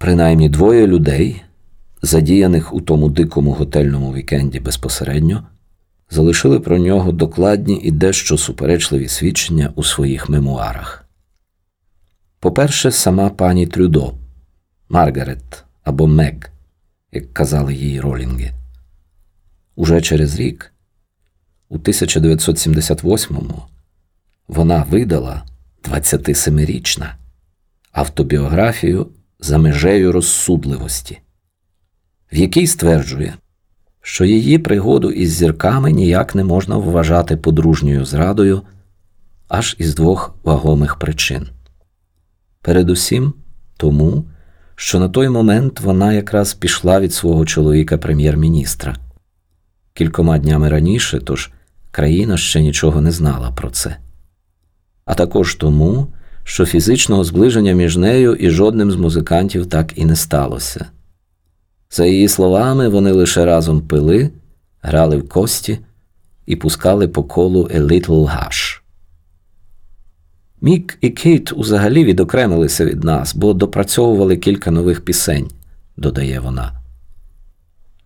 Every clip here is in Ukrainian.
Принаймні двоє людей, задіяних у тому дикому готельному вікенді безпосередньо, залишили про нього докладні і дещо суперечливі свідчення у своїх мемуарах. По-перше, сама пані Трюдо, Маргарет або Мег, як казали її ролінги. Уже через рік, у 1978-му, вона видала 27-річна автобіографію за межею розсудливості, в якій стверджує, що її пригоду із зірками ніяк не можна вважати подружньою зрадою аж із двох вагомих причин. Передусім тому, що на той момент вона якраз пішла від свого чоловіка прем'єр-міністра. Кількома днями раніше, тож країна ще нічого не знала про це. А також тому, що фізичного зближення між нею і жодним з музикантів так і не сталося. За її словами, вони лише разом пили, грали в кості і пускали по колу «A Little Hush». Мік і Кейт узагалі відокремилися від нас, бо допрацьовували кілька нових пісень, додає вона.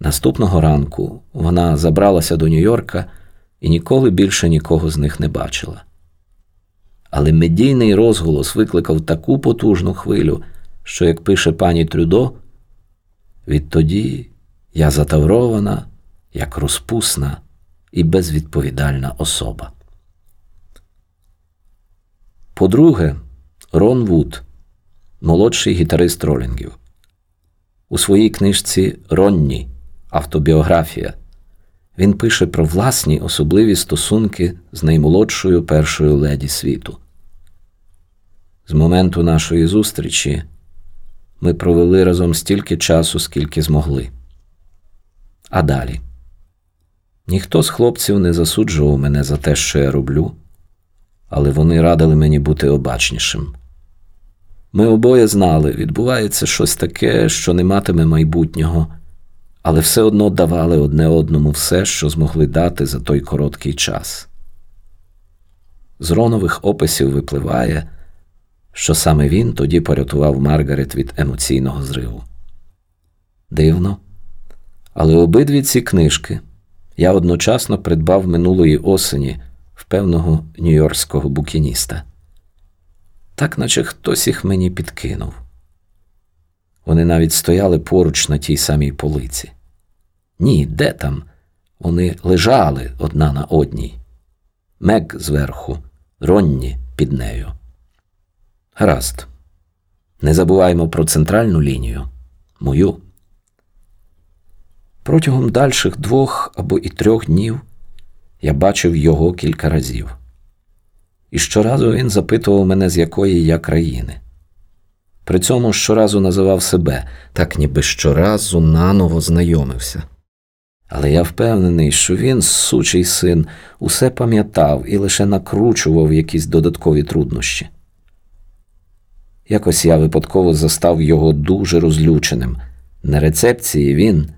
Наступного ранку вона забралася до Нью-Йорка і ніколи більше нікого з них не бачила. Але медійний розголос викликав таку потужну хвилю, що, як пише пані Трюдо, відтоді я затаврована, як розпусна і безвідповідальна особа. По-друге, Рон Вуд, молодший гітарист ролінгів. У своїй книжці Ронні Автобіографія він пише про власні особливі стосунки з наймолодшою першою леді світу. З моменту нашої зустрічі ми провели разом стільки часу, скільки змогли. А далі ніхто з хлопців не засуджував мене за те, що я роблю, але вони радили мені бути обачнішим. Ми обоє знали, відбувається щось таке, що не матиме майбутнього, але все одно давали одне одному все, що змогли дати за той короткий час. З Ронових описів випливає що саме він тоді порятував Маргарет від емоційного зриву. Дивно. Але обидві ці книжки я одночасно придбав минулої осені в певного нью-йоркського букініста. Так наче хтось їх мені підкинув. Вони навіть стояли поруч на тій самій полиці. Ні, де там? Вони лежали одна на одній. Мек зверху, Ронні під нею. Гаразд. Не забуваємо про центральну лінію мою. Протягом дальших двох або і трьох днів я бачив його кілька разів. І щоразу він запитував мене, з якої я країни. При цьому щоразу називав себе, так ніби щоразу наново знайомився. Але я впевнений, що він, сучий син, усе пам'ятав і лише накручував якісь додаткові труднощі. Якось я випадково застав його дуже розлюченим. На рецепції він,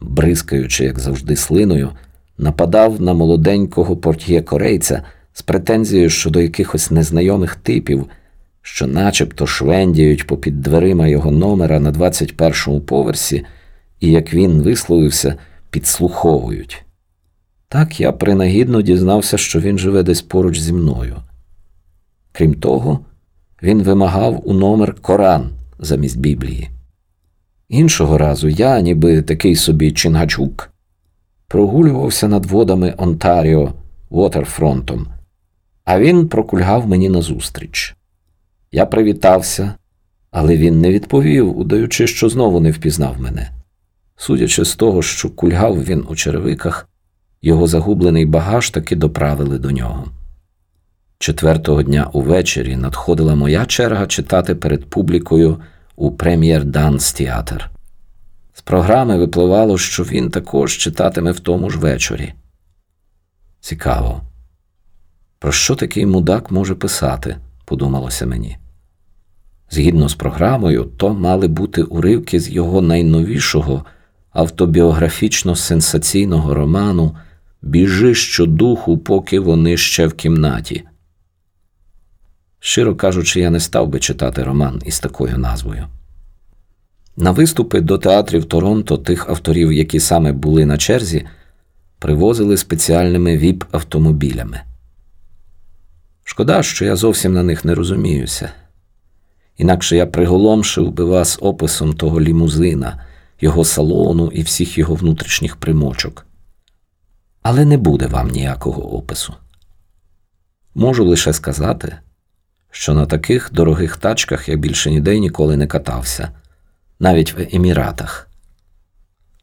бризкаючи, як завжди, слиною, нападав на молоденького портьє корейця з претензією щодо якихось незнайомих типів, що начебто швендіють попід дверима його номера на 21-му поверсі, і, як він висловився, підслуховують. Так я принагідно дізнався, що він живе десь поруч зі мною. Крім того, він вимагав у номер Коран замість Біблії. Іншого разу я, ніби такий собі Чингачук, прогулювався над водами Онтаріо Вотерфронтом, а він прокульгав мені назустріч. Я привітався, але він не відповів, удаючи, що знову не впізнав мене. Судячи з того, що кульгав він у черевиках, його загублений багаж таки доправили до нього. Четвертого дня увечері надходила моя черга читати перед публікою у прем'єр Данс Театр. З програми випливало, що він також читатиме в тому ж вечорі. Цікаво. Про що такий мудак може писати, подумалося мені. Згідно з програмою, то мали бути уривки з його найновішого автобіографічно сенсаційного роману Біжи щодуху, поки вони ще в кімнаті. Щиро кажучи, я не став би читати роман із такою назвою. На виступи до театрів Торонто тих авторів, які саме були на черзі, привозили спеціальними віп-автомобілями. Шкода, що я зовсім на них не розуміюся. Інакше я приголомшив би вас описом того лімузина, його салону і всіх його внутрішніх примочок. Але не буде вам ніякого опису. Можу лише сказати, що на таких дорогих тачках я більше ніде ніколи не катався, навіть в Еміратах.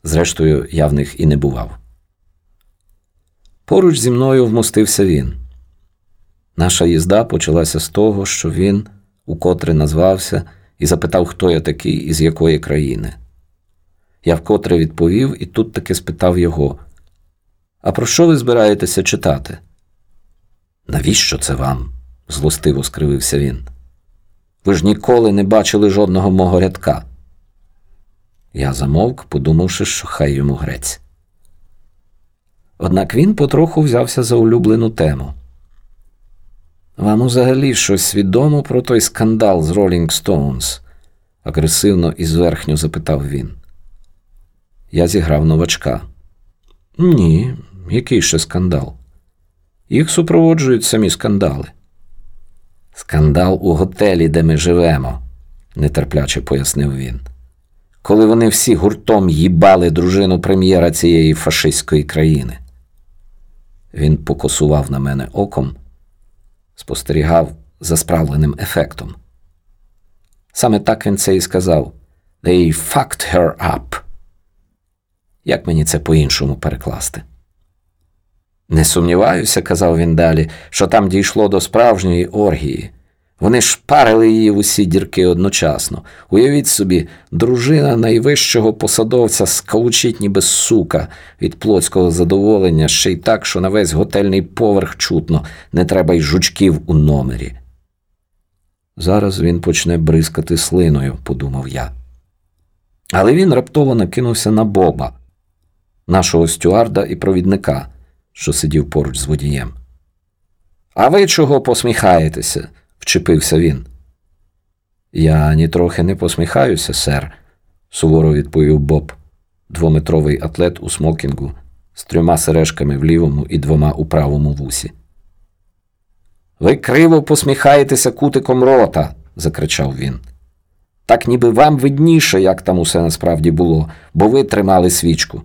Зрештою, я в них і не бував. Поруч зі мною вмостився він. Наша їзда почалася з того, що він укотре назвався і запитав, хто я такий і з якої країни. Я вкотре відповів і тут таки спитав його: А про що ви збираєтеся читати? Навіщо це вам? Злостиво скривився він. Ви ж ніколи не бачили жодного мого рядка. Я замовк, подумавши, що хай йому грець. Однак він потроху взявся за улюблену тему. Вам взагалі щось відомо про той скандал з Rolling Stones? агресивно і зверхньо запитав він. Я зіграв новачка. Ні, який ще скандал? Їх супроводжують самі скандали. Скандал у готелі, де ми живемо, нетерпляче пояснив він. Коли вони всі гуртом їбали дружину прем'єра цієї фашистської країни. Він покосував на мене оком, спостерігав за справленим ефектом. Саме так він це і сказав: They fucked her up. Як мені це по-іншому перекласти? Не сумніваюся, казав він далі, що там дійшло до справжньої оргії. Вони шпарили її в усі дірки одночасно. Уявіть собі, дружина найвищого посадовця скалучить ніби сука від плотського задоволення, ще й так, що на весь готельний поверх чутно, не треба й жучків у номері. Зараз він почне бризкати слиною, подумав я. Але він раптово накинувся на Боба, нашого стюарда і провідника, що сидів поруч з водієм. А ви чого посміхаєтеся? вчепився він. Я нітрохи не посміхаюся, сер, суворо відповів Боб, двометровий атлет у смокінгу з трьома сережками в лівому і двома у правому вусі. Ви криво посміхаєтеся кутиком рота, закричав він. Так ніби вам видніше, як там усе насправді було, бо ви тримали свічку.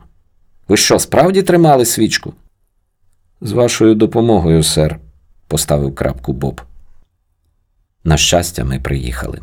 Ви що, справді тримали свічку? З вашою допомогою, сер, поставив крапку Боб. На щастя, ми приїхали.